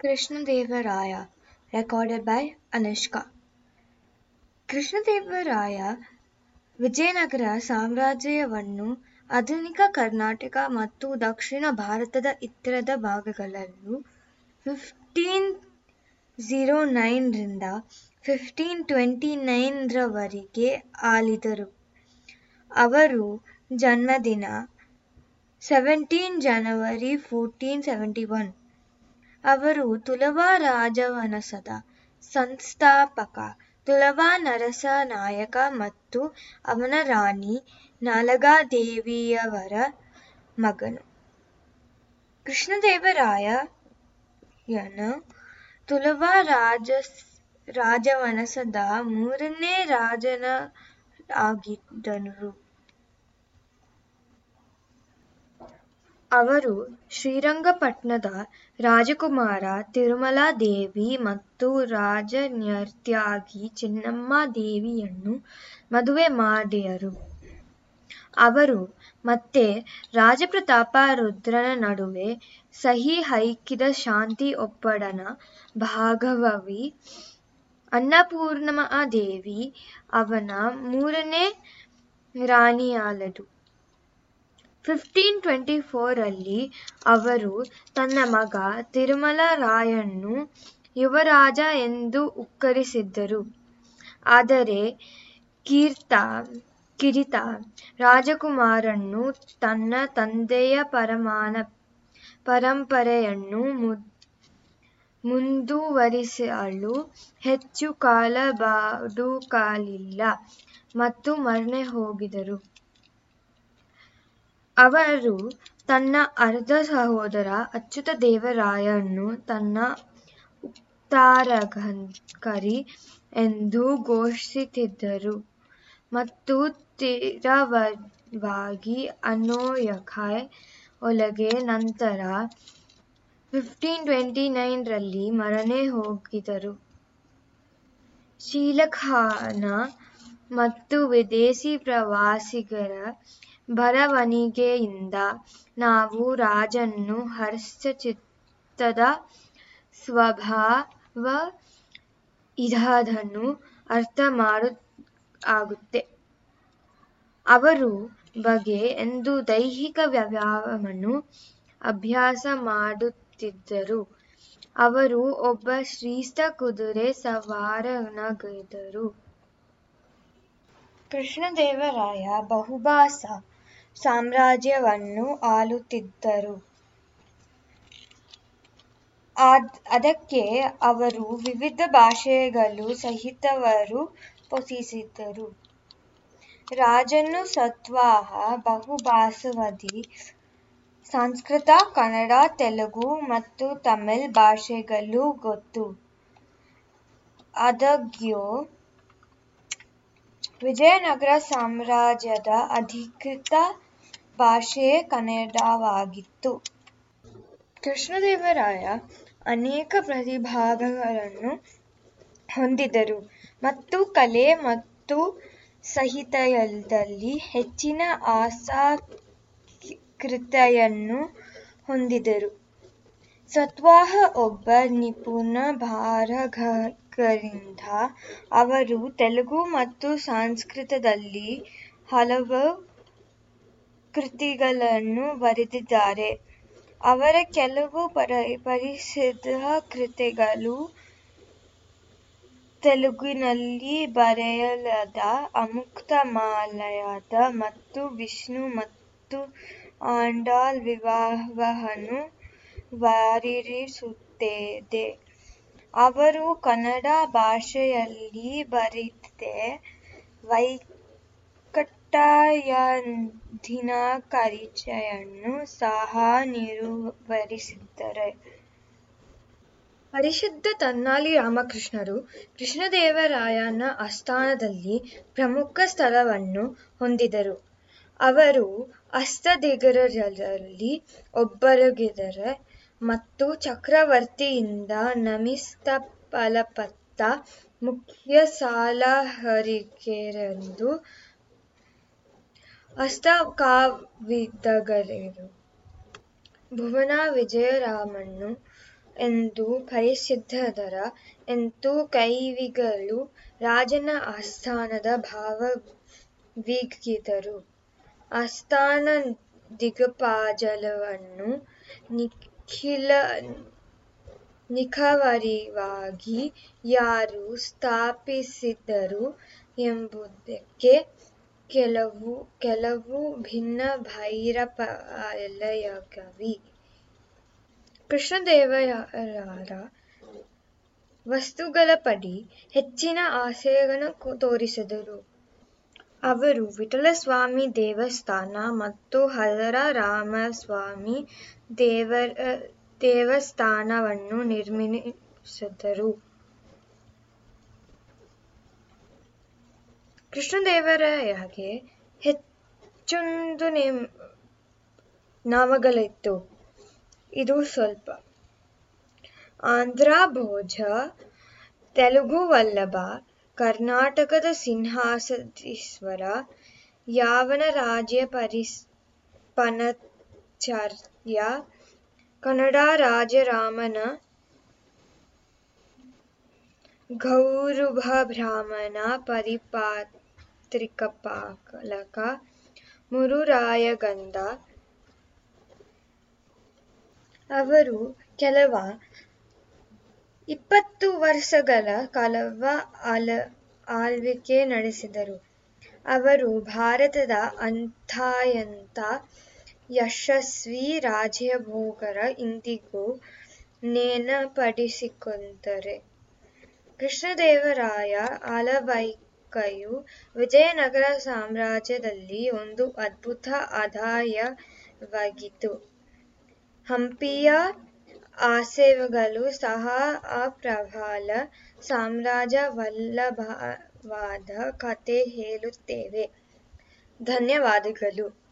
Krishnadevaraya recorded by Anushka. Krishnadevaraya Vijayanagara ಸಾಮ್ರಾಜ್ಯವನ್ನು ಆಧುನಿಕ ಕರ್ನಾಟಕ ಮತ್ತು ದಕ್ಷಿಣ ಭಾರತದ ಇತರದ ಭಾಗಗಳಲ್ಲೂ ಫಿಫ್ಟೀನ್ ಝೀರೋ ನೈನ್ರಿಂದ ಫಿಫ್ಟೀನ್ ಟ್ವೆಂಟಿ ನೈನ್ರವರೆಗೆ ಆಳಿದರು. ಅವರು ಜನ್ಮದಿನ seventeen January fourteen seventy one ಅವರು ತುಲವ ರಾಜವನಸದ ಸಂಸ್ಥಾಪಕ, ತುಲವ ನರಸ ನಾಯಕ ಮತ್ತು ಅವನ ರಾಣಿ ನಾಲಗಾದೇವಿಯವರ ಮಗನು. ಕೃಷ್ಣದೇವರಾಯನು ರಾಜ ರಾಜವನಸದ ಮೂರನೇ ರಾಜನಾಗಿದ್ದರು ಅವರು ಶ್ರೀರಂಗಪಟ್ಟಣದ ರಾಜಕುಮಾರ ತಿರುಮಲಾದೇವಿ ಮತ್ತು ರಾಜನ್ಯತ್ಯಾಗಿ ಚೆನ್ನಮ್ಮ ದೇವಿಯನ್ನು ಮದುವೆ ಮಾಡಿದರು. ಅವರು ಮತ್ತೆ ರಾಜಪ್ರತಾಪ ರುದ್ರನ ನಡುವೆ ಸಹಿ ಹೈಕಿದ ಶಾಂತಿ ಒಪ್ಪಂದದ ಭಾಗವಾಗಿ ಅನ್ನಪೂರ್ಣಾದೇವಿ ಅವನ ಮೂರನೇ ರಾಣಿಯಾದಳು. ಫಿಫ್ಟೀನ್ ಟ್ವೆಂಟಿ ಫೋರಲ್ಲಿ ಅವರು ತನ್ನ ಮಗ ತಿರುಮಲರಾಯನನ್ನು ಯುವರಾಜ ಎಂದು ಉಕ್ಕರಿಸಿದ್ದರು. ಆದರೆ ಕೀರ್ತ, ಕಿರಿತ ರಾಜಕುಮಾರನ್ನು ತನ್ನ ತಂದೆಯ ಪರಮಾನ, ಪರಂಪರೆಯನ್ನು ಮುಂದುವರಿಸಲು ಹೆಚ್ಚು ಕಾಲ ಬಾಡುಕಾಲಿಲ್ಲ ಮತ್ತು ಮರೆತುಹೋದರು ಅವರು ತನ್ನ ಅರ್ಧ ಸಹೋದರ ಅಚ್ಯುತ ದೇವರಾಯನ್ನು ತನ್ನ ಉತ್ತರಾಧಿಕಾರಿ ಎಂದು ಘೋಷಿಸಿದರು ಮತ್ತು ತೀವ್ರವಾಗಿ ಅನೋಯಖಾಯ್ ಒಳಗೆ ನಂತರ ಫಿಫ್ಟೀನ್ ಟ್ವೆಂಟಿ ನೈನ್ರಲ್ಲಿ ಹೋಗಿದರು ಶೀಲಖಾನ ಮತ್ತು ವಿದೇಶಿ ಪ್ರವಾಸಿಗರ ಬರವಣಿಗೆಯಿಂದ ನಾವು ರಾಜನ್ನು ಹರ್ಷಚಿತ್ತದ ಸ್ವಭಾವ ಇದನ್ನು ಅರ್ಥ ಮಾಡು ಆಗುತ್ತೆ. ಅವರು ಬಗೆ ಎಂದು ದೈಹಿಕ ವ್ಯಾಯಾಮವನ್ನು ಅಭ್ಯಾಸ ಮಾಡುತ್ತಿದ್ದರು. ಅವರು ಒಬ್ಬ ಶ್ರೀಷ್ಠ ಕುದುರೆ ಸವಾರನಗಿದರು ಕೃಷ್ಣದೇವರಾಯ ಬಹುಭಾಷಾ ಸಾಮ್ರಾಜ್ಯವನ್ನು ಆಳುತ್ತಿದ್ದರು. ಅದಕ್ಕೆ ಅವರು ವಿವಿಧ ಭಾಷೆಗಳು ಸಹಿತವರು ಪೋಷಿಸಿದರು ರಾಜನು ಸತ್ವಾಹ ಬಹುಭಾಷಾವಾದಿ ಸಂಸ್ಕೃತ, ಕನ್ನಡ, ತೆಲುಗು ಮತ್ತು ತಮಿಳ್ ಭಾಷೆಗಳು ಗೊತ್ತು. ಆದಾಗ್ಯೂ ವಿಜಯನಗರ ಸಾಮ್ರಾಜ್ಯದ ಅಧಿಕೃತ ಭಾಷೆಯೇ ಕನ್ನಡವಾಗಿತ್ತು. ಕೃಷ್ಣದೇವರಾಯ ಅನೇಕ ಪ್ರತಿಭಾಗಗಳನ್ನು ಹೊಂದಿದ್ದರು ಮತ್ತು ಕಲೆ ಮತ್ತು ಸಾಹಿತ್ಯದಲ್ಲಿ ಹೆಚ್ಚಿನ ಆಸಕ್ತಿಯನ್ನು ಹೊಂದಿದ್ದರು. ಸತ್ವಾಹ ಒಬ್ಬ ನಿಪುಣ ಬರಹಗಾರರಾಗಿದ್ದರಿಂದ ಅವರು ತೆಲುಗು ಮತ್ತು ಸಂಸ್ಕೃತದಲ್ಲಿ ಹಲವು ಕೃತಿಗಳನ್ನು ಬರೆದಿದ್ದಾರೆ. ಅವರ ಕೆಲವು ಪರಿಸಿದ್ಧ ಕೃತಿಗಳು ತೆಲುಗಿನಲ್ಲಿ ಬರೆಯಲಾದ ಅಮೃತಮಾಲ್ಯದ ಮತ್ತು ವಿಷ್ಣು ಮತ್ತು ಆಂಡಾಳ್ ವಿವಾಹವನ್ನು ವಿವರಿಸುತ್ತದೆ ಅವರು ಕನ್ನಡ ಭಾಷೆಯಲ್ಲಿ ಬರೆದ ವೈಕಂಠಯಂದಿನ ಕರಿಚಯನ್ನು ಸಹ ನಿರುವರಿಸಿದ್ದಾರೆ ಪರಿಶುದ್ಧ ತನ್ನಾಲಿ ರಾಮಕೃಷ್ಣರು ಕೃಷ್ಣದೇವರಾಯನ ಆಸ್ಥಾನದಲ್ಲಿ ಪ್ರಮುಖ ಸ್ಥಳವನ್ನು ಹೊಂದಿದರು. ಅವರು ಆಸ್ಥಾನದಿಗ್ಗಜರಲ್ಲಿ ಒಬ್ಬರಾಗಿದ್ದರು ಮತ್ತು ಚಕ್ರವರ್ತಿಯಿಂದ ನಮಿಸ್ತಪಲಪತ್ತ ಮುಖ್ಯ ಸಾಲಹರಿಕೆರೆಂದು ಪ್ರಸ್ತಾಪವಿದ್ದರು ಭುವನ ವಿಜಯರಾಮನು ಎಂದು ಕರೆಸಿದ್ದರ ಎಂಟು ಕೈವಿಗಳು ರಾಜನ ಆಸ್ಥಾನದ ಭಾವವಿಗಿದರು. ಆಸ್ಥಾನ ದಿಕ್ಪಾಲವನ್ನು ನಿಖವರಿವಾಗಿ ಯಾರು ಸ್ಥಾಪಿಸಿದರು ಎಂಬುದಕ್ಕೆ ಕೆಲವು ಕೆಲವು ಭಿನ್ನ ಭಿನ್ನಾಭಿಪ್ರಾಯಗಳಿವೆ. ಕೃಷ್ಣದೇವರ ವಸ್ತುಗಳ ಪಡಿ ಹೆಚ್ಚಿನ ಆಸೆಯನ್ನು ತೋರಿಸಿದರು. ಅವರು ವಿಠಲಸ್ವಾಮಿ ದೇವಸ್ಥಾನ ಮತ್ತು ಹರರ ರಾಮಸ್ವಾಮಿ ದೇವಸ್ಥಾನವನ್ನು ನಿರ್ಮಿಸಿದರು. ಕೃಷ್ಣದೇವರಾಯಗೆ ಹೆಚ್ಚೊಂದು ನಾಮಗಳಿತ್ತು. ಇದು ಸ್ವಲ್ಪ. ಆಂಧ್ರ ಭೋಜ, ತೆಲುಗು ವಲ್ಲಭ, ಕರ್ನಾಟಕದ ಸಿಂಹಾಸೀಶ್ವರ ಯಾವನ ರಾಜ್ಯ ಪನ್ನಚಾರ್ಯ, ಕನ್ನಡ ರಾಜ ರಾಮನ ಪರಿಪಾತ್ರಿಕ ಪಾಲಕ ಮುರುರಾಯಗಂಧ. ಅವರು ಕೇವಲ ಇಪ್ಪತ್ತು ವರ್ಷಗಳ ಕಾಲವ ಆಲ, ಆಳ್ವಿಕೆ ನಡೆಸಿದರು. ಅವರು ಭಾರತದ ಅಂತಾಯಂತ ಯಶಸ್ವಿ ರಾಜ್ಯಭೋಗರ ಇಂದಿಗೂ ನೇನಪಡಿಸಿಕೊಂತಾರೆ ಕೃಷ್ಣದೇವರಾಯ ಆಲವೈಕಯು ವಿಜಯನಗರ ಸಾಮ್ರಾಜ್ಯದಲ್ಲಿ ಒಂದು ಅದ್ಭುತ ಆದಾಯವಾಗಿತ್ತು ಹಂಪಿಯ ಅವಶೇಷಗಳು ಸಹ ಆ ಪ್ರಬಲ ಸಾಮ್ರಾಜ್ಯವಲ್ಲಭವಾದ ಕಥೆ ಹೇಳುತ್ತೇವೆ ಧನ್ಯವಾದಗಳು.